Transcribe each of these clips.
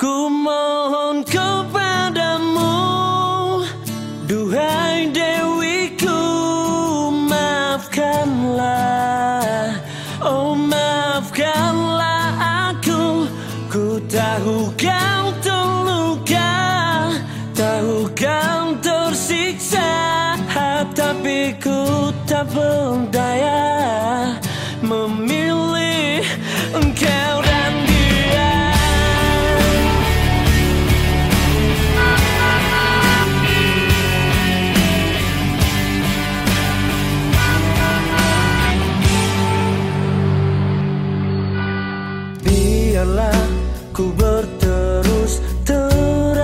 Ku mohon kepadamu Duhai Dewiku Maafkanlah. Oh maafkanlah aku Ku tahu kau terluka Tahu kau tersiksa Tapi ku tak berdaya. biarlah ku berterus terang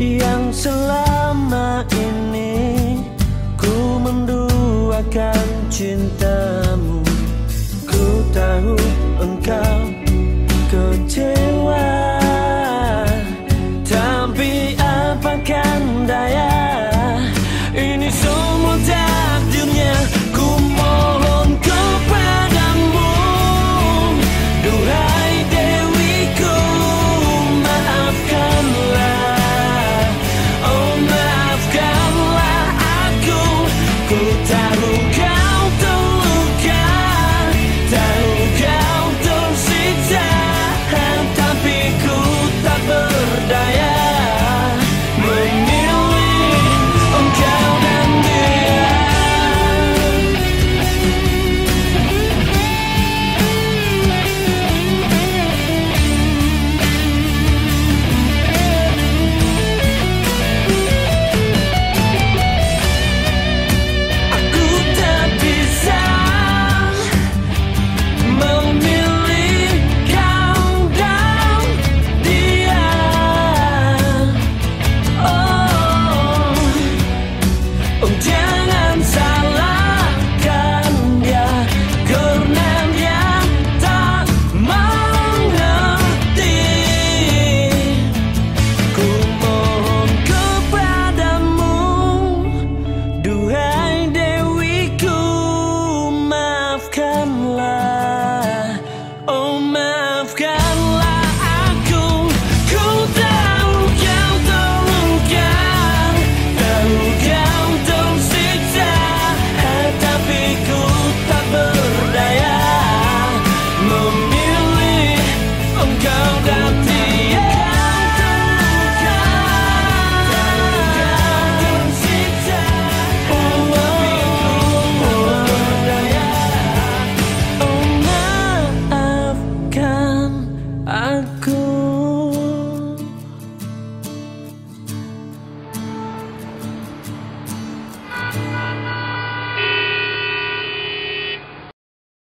yang selama ini ku menduakan cinta. aku